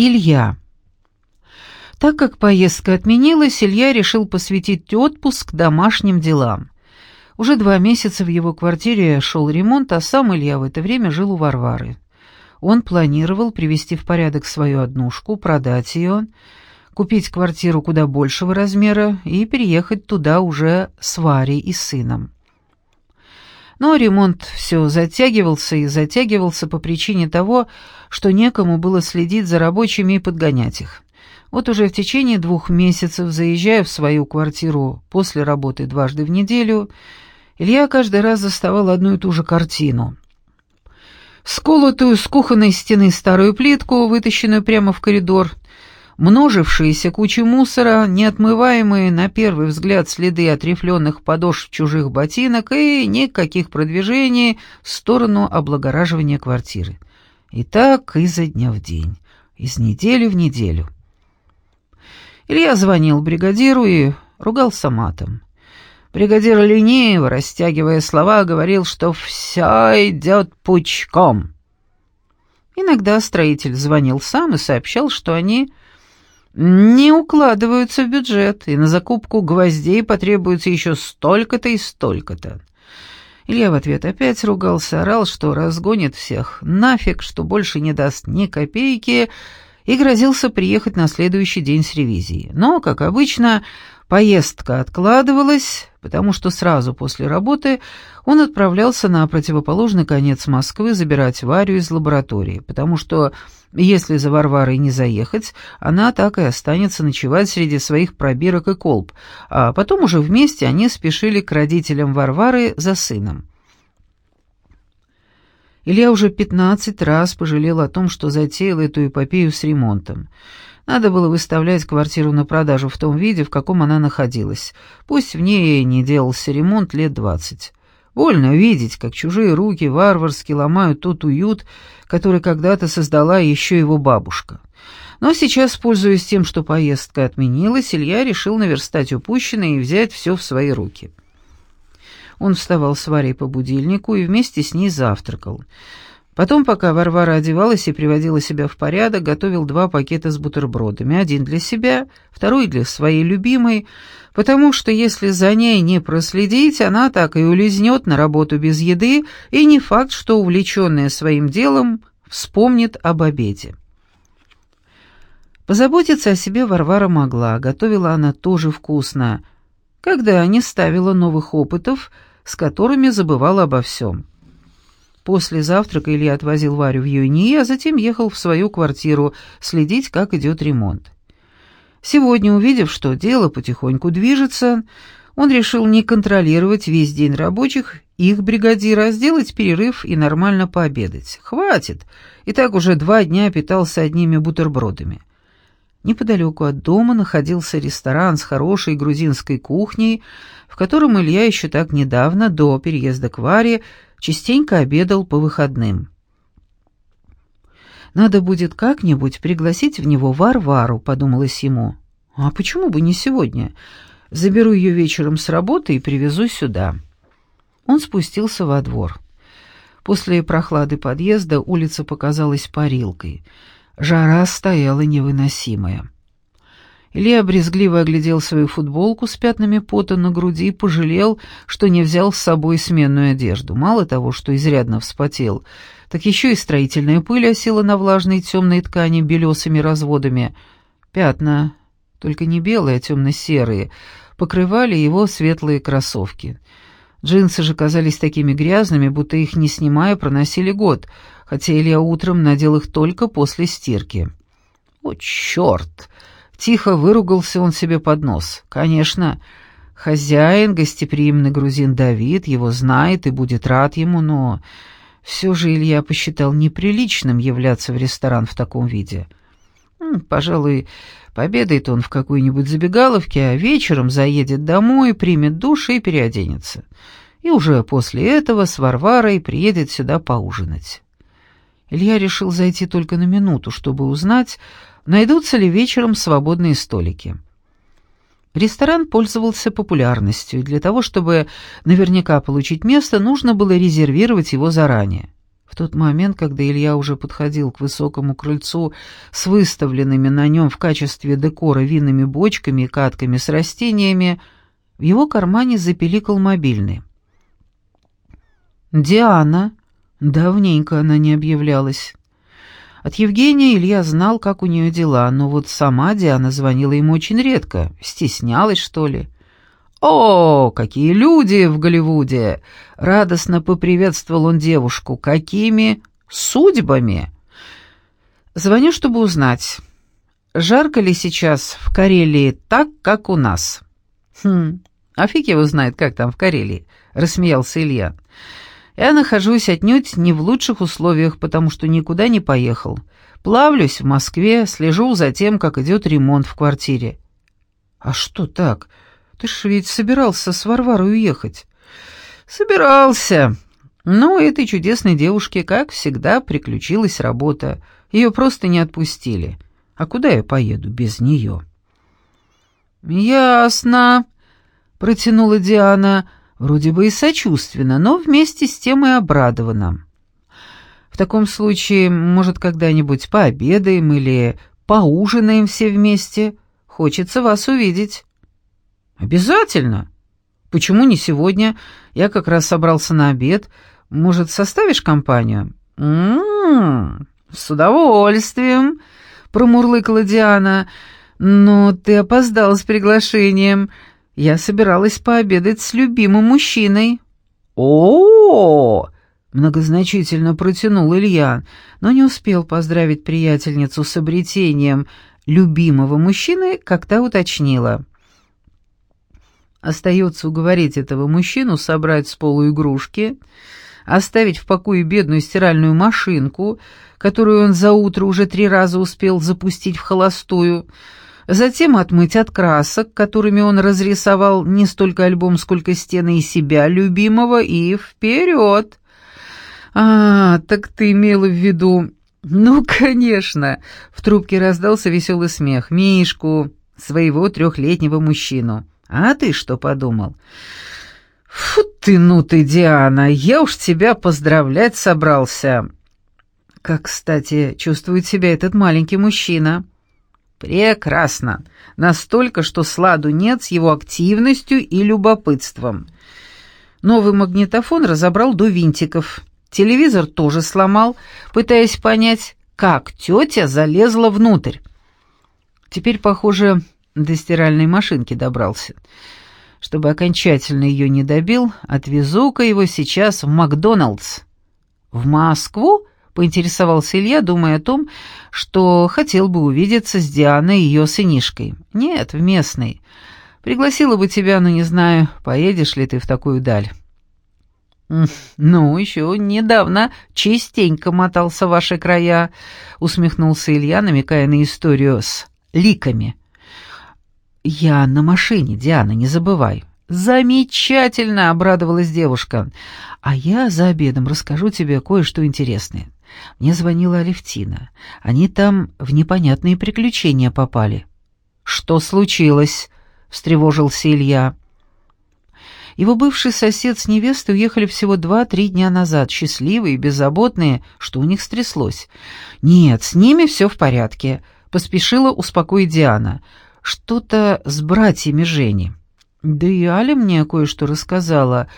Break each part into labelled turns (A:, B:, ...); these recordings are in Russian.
A: Илья. Так как поездка отменилась, Илья решил посвятить отпуск домашним делам. Уже два месяца в его квартире шел ремонт, а сам Илья в это время жил у Варвары. Он планировал привести в порядок свою однушку, продать ее, купить квартиру куда большего размера и переехать туда уже с Варей и сыном. Но ремонт все затягивался и затягивался по причине того, что некому было следить за рабочими и подгонять их. Вот уже в течение двух месяцев, заезжая в свою квартиру после работы дважды в неделю, Илья каждый раз заставал одну и ту же картину. Сколотую с кухонной стены старую плитку, вытащенную прямо в коридор — множившиеся кучи мусора, неотмываемые на первый взгляд следы отрефленных подошв чужих ботинок и никаких продвижений в сторону облагораживания квартиры. И так изо дня в день, из недели в неделю. Илья звонил бригадиру и ругался матом. Бригадир лениво, растягивая слова, говорил, что все идет пучком. Иногда строитель звонил сам и сообщал, что они не укладываются в бюджет, и на закупку гвоздей потребуется еще столько-то и столько-то. Илья в ответ опять ругался, орал, что разгонит всех нафиг, что больше не даст ни копейки, и грозился приехать на следующий день с ревизией. Но, как обычно, Поездка откладывалась, потому что сразу после работы он отправлялся на противоположный конец Москвы забирать Варю из лаборатории, потому что, если за Варварой не заехать, она так и останется ночевать среди своих пробирок и колб, а потом уже вместе они спешили к родителям Варвары за сыном. Илья уже пятнадцать раз пожалел о том, что затеял эту эпопею с ремонтом. Надо было выставлять квартиру на продажу в том виде, в каком она находилась. Пусть в ней не делался ремонт лет двадцать. Больно видеть, как чужие руки варварски ломают тот уют, который когда-то создала еще его бабушка. Но сейчас, пользуясь тем, что поездка отменилась, Илья решил наверстать упущенное и взять все в свои руки. Он вставал с Варей по будильнику и вместе с ней завтракал. Потом, пока Варвара одевалась и приводила себя в порядок, готовил два пакета с бутербродами. Один для себя, второй для своей любимой, потому что если за ней не проследить, она так и улизнет на работу без еды, и не факт, что увлеченная своим делом вспомнит об обеде. Позаботиться о себе Варвара могла, готовила она тоже вкусно, когда не ставила новых опытов, с которыми забывала обо всем. После завтрака Илья отвозил Варю в Юни, а затем ехал в свою квартиру следить, как идет ремонт. Сегодня, увидев, что дело потихоньку движется, он решил не контролировать весь день рабочих, их бригадира, а сделать перерыв и нормально пообедать. Хватит! И так уже два дня питался одними бутербродами. Неподалеку от дома находился ресторан с хорошей грузинской кухней, в котором Илья еще так недавно, до переезда к Варе, частенько обедал по выходным. «Надо будет как-нибудь пригласить в него Варвару», — подумалось ему. «А почему бы не сегодня? Заберу ее вечером с работы и привезу сюда». Он спустился во двор. После прохлады подъезда улица показалась парилкой. Жара стояла невыносимая. Илья брезгливо оглядел свою футболку с пятнами пота на груди и пожалел, что не взял с собой сменную одежду. Мало того, что изрядно вспотел, так еще и строительная пыль осела на влажной темной ткани белесыми разводами. Пятна, только не белые, а темно-серые, покрывали его светлые кроссовки. Джинсы же казались такими грязными, будто их, не снимая, проносили год, хотя Илья утром надел их только после стирки. «О, черт!» Тихо выругался он себе под нос. Конечно, хозяин, гостеприимный грузин Давид, его знает и будет рад ему, но все же Илья посчитал неприличным являться в ресторан в таком виде. Пожалуй, пообедает он в какой-нибудь забегаловке, а вечером заедет домой, примет душ и переоденется. И уже после этого с Варварой приедет сюда поужинать. Илья решил зайти только на минуту, чтобы узнать, найдутся ли вечером свободные столики. Ресторан пользовался популярностью, и для того, чтобы наверняка получить место, нужно было резервировать его заранее. В тот момент, когда Илья уже подходил к высокому крыльцу с выставленными на нем в качестве декора винными бочками и катками с растениями, в его кармане запеликал мобильный. «Диана!» Давненько она не объявлялась. От Евгения Илья знал, как у нее дела, но вот сама Диана звонила ему очень редко, стеснялась, что ли. «О, какие люди в Голливуде!» — радостно поприветствовал он девушку. «Какими судьбами?» «Звоню, чтобы узнать, жарко ли сейчас в Карелии так, как у нас?» «Хм, а фиг его знает, как там в Карелии», — рассмеялся Илья. «Я нахожусь отнюдь не в лучших условиях, потому что никуда не поехал. Плавлюсь в Москве, слежу за тем, как идет ремонт в квартире». «А что так?» Ты ж ведь собирался с Варварой уехать. Собирался. Но у этой чудесной девушки, как всегда, приключилась работа. Ее просто не отпустили. А куда я поеду без нее? Ясно, протянула Диана, вроде бы и сочувственно, но вместе с тем и обрадованно. В таком случае, может, когда-нибудь пообедаем или поужинаем все вместе? Хочется вас увидеть. «Обязательно. Почему не сегодня? Я как раз собрался на обед. Может, составишь компанию?» «М-м-м, с удовольствием», — промурлыкала Диана. «Но ты опоздал с приглашением. Я собиралась пообедать с любимым мужчиной». «О-о-о!» — многозначительно протянул Илья, но не успел поздравить приятельницу с обретением любимого мужчины, как та уточнила. Остается уговорить этого мужчину собрать с полу игрушки, оставить в покое бедную стиральную машинку, которую он за утро уже три раза успел запустить в холостую, затем отмыть от красок, которыми он разрисовал не столько альбом, сколько стены и себя любимого, и вперед. «А, так ты имела в виду...» «Ну, конечно!» — в трубке раздался веселый смех. «Мишку, своего трехлетнего мужчину». А ты что подумал? Фу ты, ну ты, Диана, я уж тебя поздравлять собрался. Как, кстати, чувствует себя этот маленький мужчина? Прекрасно. Настолько, что сладу нет с его активностью и любопытством. Новый магнитофон разобрал до винтиков. Телевизор тоже сломал, пытаясь понять, как тетя залезла внутрь. Теперь, похоже, до стиральной машинки добрался. Чтобы окончательно ее не добил, отвезу-ка его сейчас в Макдоналдс. В Москву? Поинтересовался Илья, думая о том, что хотел бы увидеться с Дианой и ее сынишкой. Нет, в местной. Пригласила бы тебя, но не знаю, поедешь ли ты в такую даль. «Ну, еще недавно частенько мотался в ваши края», — усмехнулся Илья, намекая на историю с ликами. «Я на машине, Диана, не забывай». «Замечательно!» — обрадовалась девушка. «А я за обедом расскажу тебе кое-что интересное. Мне звонила Алевтина. Они там в непонятные приключения попали». «Что случилось?» — встревожился Илья. Его бывший сосед с невестой уехали всего два-три дня назад, счастливые и беззаботные. Что у них стряслось? «Нет, с ними все в порядке», — поспешила успокоить Диана что-то с братьями Жени. Да и Аля мне кое-что рассказала,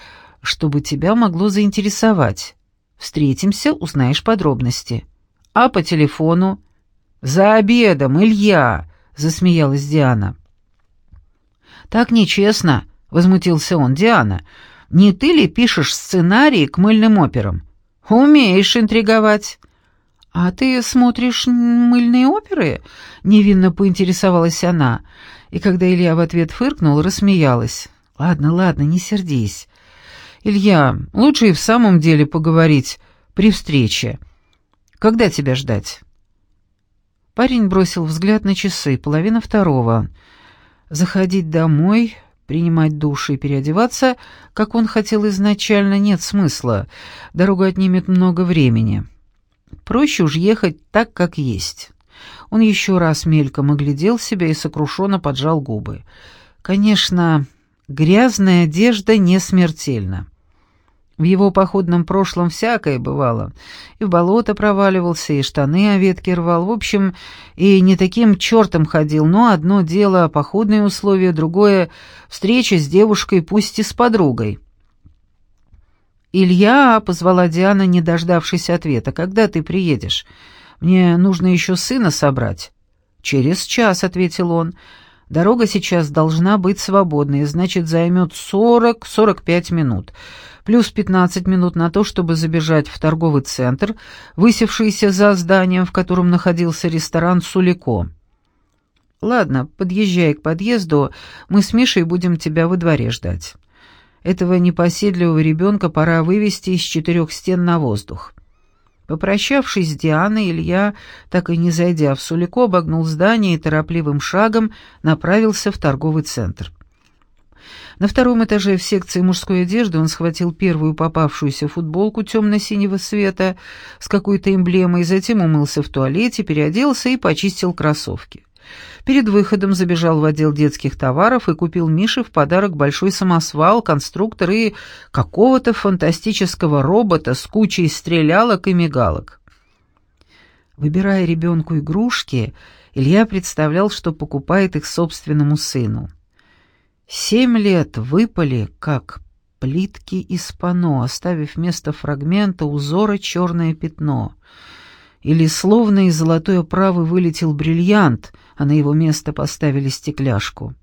A: чтобы тебя могло заинтересовать. Встретимся, узнаешь подробности. А по телефону? За обедом, Илья, засмеялась Диана. Так нечестно, возмутился он. Диана, не ты ли пишешь сценарии к мыльным операм? Умеешь интриговать. «А ты смотришь мыльные оперы?» — невинно поинтересовалась она. И когда Илья в ответ фыркнул, рассмеялась. «Ладно, ладно, не сердись. Илья, лучше и в самом деле поговорить при встрече. Когда тебя ждать?» Парень бросил взгляд на часы, половина второго. Заходить домой, принимать душ и переодеваться, как он хотел изначально, нет смысла. Дорога отнимет много времени. Проще уж ехать так, как есть. Он еще раз мельком оглядел себя и сокрушенно поджал губы. Конечно, грязная одежда не смертельна. В его походном прошлом всякое бывало. И в болото проваливался, и штаны о ветке рвал. В общем, и не таким чертом ходил, но одно дело — походные условия, другое — встреча с девушкой, пусть и с подругой. «Илья», — позвала Диана, не дождавшись ответа, — «когда ты приедешь? Мне нужно еще сына собрать». «Через час», — ответил он. «Дорога сейчас должна быть свободной, значит, займет сорок-сорок пять минут» плюс 15 минут на то, чтобы забежать в торговый центр, высевшийся за зданием, в котором находился ресторан «Сулико». «Ладно, подъезжай к подъезду, мы с Мишей будем тебя во дворе ждать. Этого непоседливого ребенка пора вывести из четырех стен на воздух». Попрощавшись с Дианой, Илья, так и не зайдя в Сулико, обогнул здание и торопливым шагом направился в торговый центр. На втором этаже в секции мужской одежды он схватил первую попавшуюся футболку темно-синего цвета с какой-то эмблемой, затем умылся в туалете, переоделся и почистил кроссовки. Перед выходом забежал в отдел детских товаров и купил Мише в подарок большой самосвал, конструктор и какого-то фантастического робота с кучей стрелялок и мигалок. Выбирая ребенку игрушки, Илья представлял, что покупает их собственному сыну. Семь лет выпали, как плитки из пано, оставив вместо фрагмента узора черное пятно. Или словно из золотой оправы вылетел бриллиант, а на его место поставили стекляшку.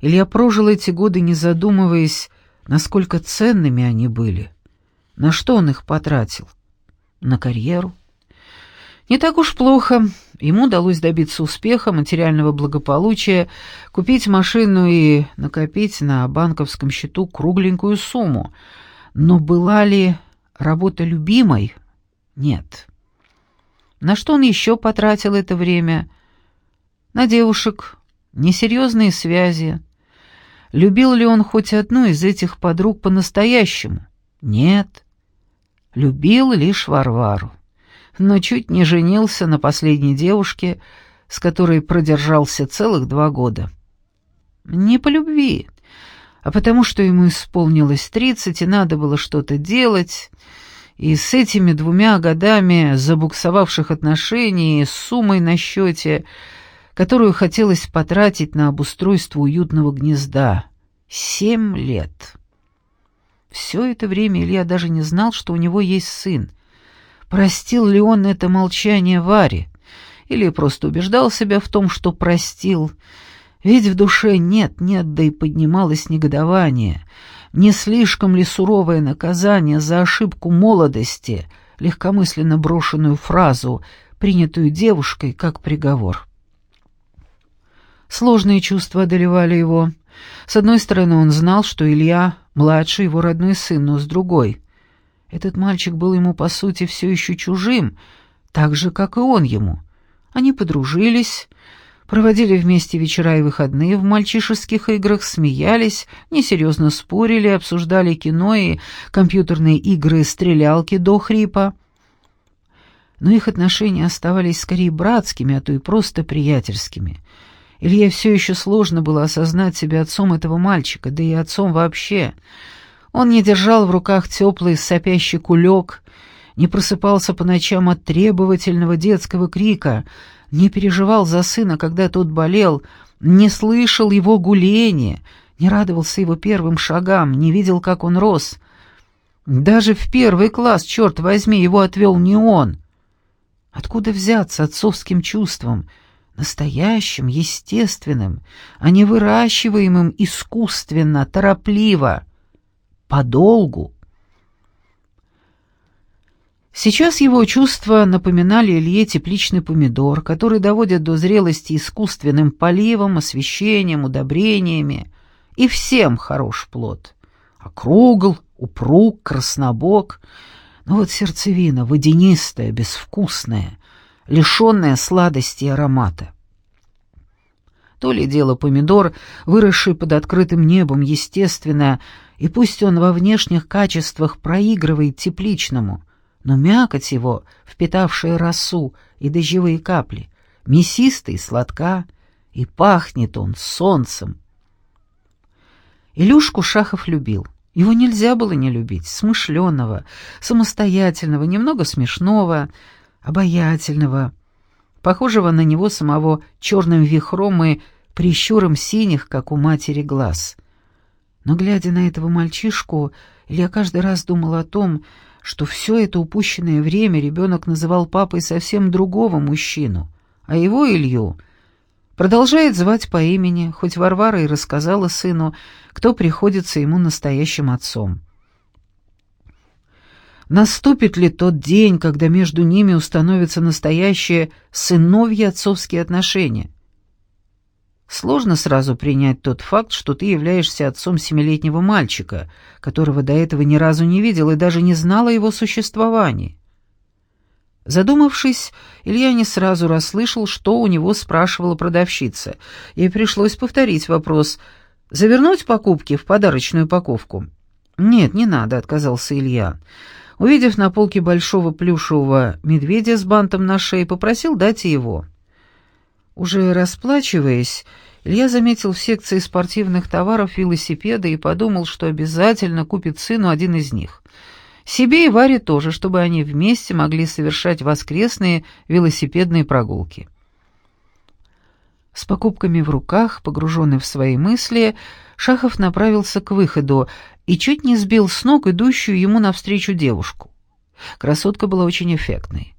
A: Илья прожил эти годы, не задумываясь, насколько ценными они были. На что он их потратил? На карьеру? Не так уж плохо. Ему удалось добиться успеха, материального благополучия, купить машину и накопить на банковском счету кругленькую сумму. Но была ли работа любимой? Нет. На что он еще потратил это время? На девушек, несерьезные связи. Любил ли он хоть одну из этих подруг по-настоящему? Нет. Любил лишь Варвару но чуть не женился на последней девушке, с которой продержался целых два года. Не по любви, а потому что ему исполнилось тридцать, и надо было что-то делать, и с этими двумя годами забуксовавших отношений, с суммой на счете, которую хотелось потратить на обустройство уютного гнезда. Семь лет. Все это время Илья даже не знал, что у него есть сын, Простил ли он это молчание Варе? Или просто убеждал себя в том, что простил? Ведь в душе нет-нет, да и поднималось негодование. Не слишком ли суровое наказание за ошибку молодости, легкомысленно брошенную фразу, принятую девушкой как приговор? Сложные чувства одолевали его. С одной стороны, он знал, что Илья — младший его родной сын, но с другой — этот мальчик был ему, по сути, все еще чужим, так же, как и он ему. Они подружились, проводили вместе вечера и выходные в мальчишеских играх, смеялись, несерьезно спорили, обсуждали кино и компьютерные игры стрелялки до хрипа. Но их отношения оставались скорее братскими, а то и просто приятельскими. Илье все еще сложно было осознать себя отцом этого мальчика, да и отцом вообще — он не держал в руках теплый сопящий кулек, не просыпался по ночам от требовательного детского крика, не переживал за сына, когда тот болел, не слышал его гуления, не радовался его первым шагам, не видел, как он рос. Даже в первый класс, черт возьми, его отвел не он. Откуда взяться отцовским чувством, настоящим, естественным, а не выращиваемым искусственно, торопливо? Подолгу. Сейчас его чувства напоминали Илье тепличный помидор, который доводят до зрелости искусственным поливом, освещением, удобрениями. И всем хорош плод. Округл, упруг, краснобок. Но вот сердцевина водянистая, безвкусная, лишенная сладости и аромата. То ли дело помидор, выросший под открытым небом, естественно, и пусть он во внешних качествах проигрывает тепличному, но мякоть его, впитавшая росу и дождевые капли, мясистый сладка, и пахнет он солнцем. Илюшку Шахов любил, Его нельзя было не любить, смышленого, самостоятельного, немного смешного, обаятельного, похожего на него самого черным вихром и прищуром синих, как у матери, глаз. Но, глядя на этого мальчишку, Илья каждый раз думал о том, что все это упущенное время ребенок называл папой совсем другого мужчину, а его, Илью, продолжает звать по имени, хоть Варвара и рассказала сыну, кто приходится ему настоящим отцом. Наступит ли тот день, когда между ними установятся настоящие сыновья отцовские отношения? Сложно сразу принять тот факт, что ты являешься отцом семилетнего мальчика, которого до этого ни разу не видел и даже не знал о его существовании. Задумавшись, Илья не сразу расслышал, что у него спрашивала продавщица. Ей пришлось повторить вопрос «Завернуть покупки в подарочную упаковку?» «Нет, не надо», — отказался Илья. Увидев на полке большого плюшевого медведя с бантом на шее, попросил дать его. Уже расплачиваясь, Илья заметил в секции спортивных товаров велосипеды и подумал, что обязательно купит сыну один из них — себе и Варе тоже, чтобы они вместе могли совершать воскресные велосипедные прогулки. С покупками в руках, погруженный в свои мысли, Шахов направился к выходу и чуть не сбил с ног идущую ему навстречу девушку. Красотка была очень эффектной.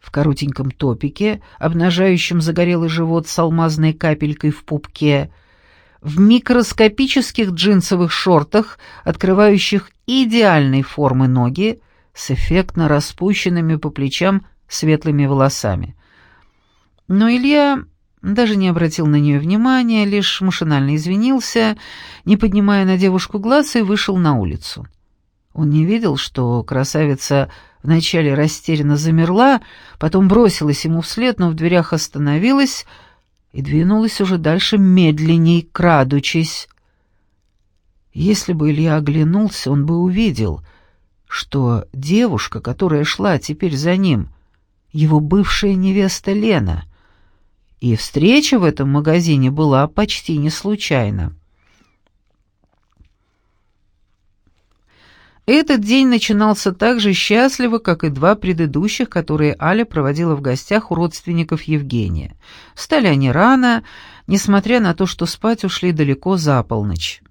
A: В коротеньком топике, обнажающем загорелый живот с алмазной капелькой в пупке — в микроскопических джинсовых шортах, открывающих идеальной формы ноги, с эффектно распущенными по плечам светлыми волосами. Но Илья даже не обратил на нее внимания, лишь машинально извинился, не поднимая на девушку глаз, и вышел на улицу. Он не видел, что красавица вначале растерянно замерла, потом бросилась ему вслед, но в дверях остановилась, и двинулась уже дальше медленней, крадучись. Если бы Илья оглянулся, он бы увидел, что девушка, которая шла теперь за ним, его бывшая невеста Лена, и встреча в этом магазине была почти не случайна. Этот день начинался так же счастливо, как и два предыдущих, которые Аля проводила в гостях у родственников Евгения. Встали они рано, несмотря на то, что спать ушли далеко за полночь.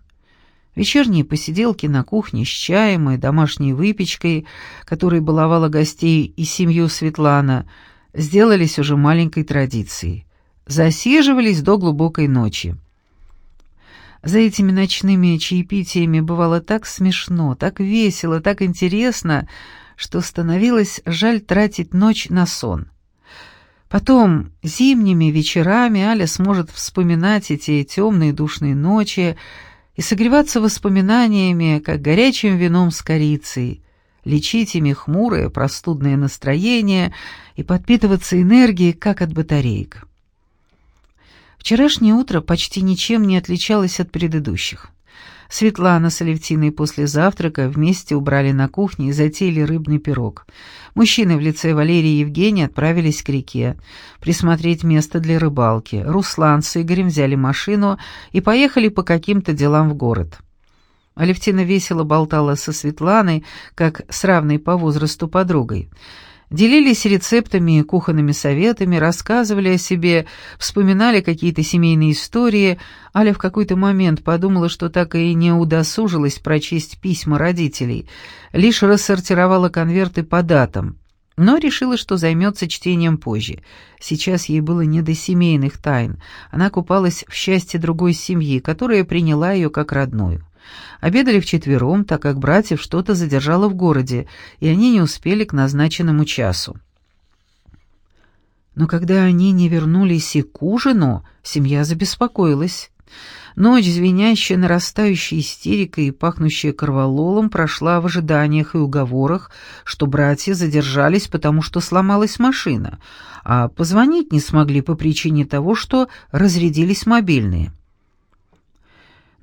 A: Вечерние посиделки на кухне с чаем и домашней выпечкой, которой баловала гостей и семью Светлана, сделались уже маленькой традицией. Засиживались до глубокой ночи. За этими ночными чаепитиями бывало так смешно, так весело, так интересно, что становилось жаль тратить ночь на сон. Потом, зимними вечерами Аля сможет вспоминать эти темные душные ночи и согреваться воспоминаниями, как горячим вином с корицей, лечить ими хмурое простудное настроение и подпитываться энергией, как от батареек. Вчерашнее утро почти ничем не отличалось от предыдущих. Светлана с Алевтиной после завтрака вместе убрали на кухне и затеяли рыбный пирог. Мужчины в лице Валерии и Евгения отправились к реке, присмотреть место для рыбалки. Руслан с Игорем взяли машину и поехали по каким-то делам в город. Алевтина весело болтала со Светланой, как с равной по возрасту подругой. Делились рецептами и кухонными советами, рассказывали о себе, вспоминали какие-то семейные истории. Аля в какой-то момент подумала, что так и не удосужилась прочесть письма родителей, лишь рассортировала конверты по датам. Но решила, что займется чтением позже. Сейчас ей было не до семейных тайн. Она купалась в счастье другой семьи, которая приняла ее как родную. Обедали вчетвером, так как братьев что-то задержало в городе, и они не успели к назначенному часу. Но когда они не вернулись и к ужину, семья забеспокоилась. Ночь, звенящая нарастающей истерикой и пахнущая корвалолом, прошла в ожиданиях и уговорах, что братья задержались, потому что сломалась машина, а позвонить не смогли по причине того, что разрядились мобильные.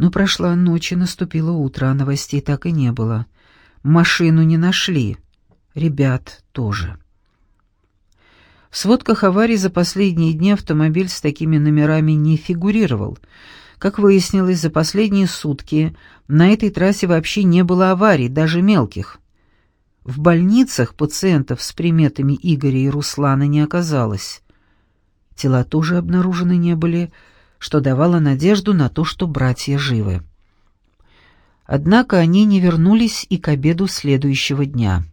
A: Но прошла ночь и наступило утро, а новостей так и не было. Машину не нашли. Ребят тоже. В сводках аварий за последние дни автомобиль с такими номерами не фигурировал. Как выяснилось, за последние сутки на этой трассе вообще не было аварий, даже мелких. В больницах пациентов с приметами Игоря и Руслана не оказалось. Тела тоже обнаружены не были, что давало надежду на то, что братья живы. Однако они не вернулись и к обеду следующего дня.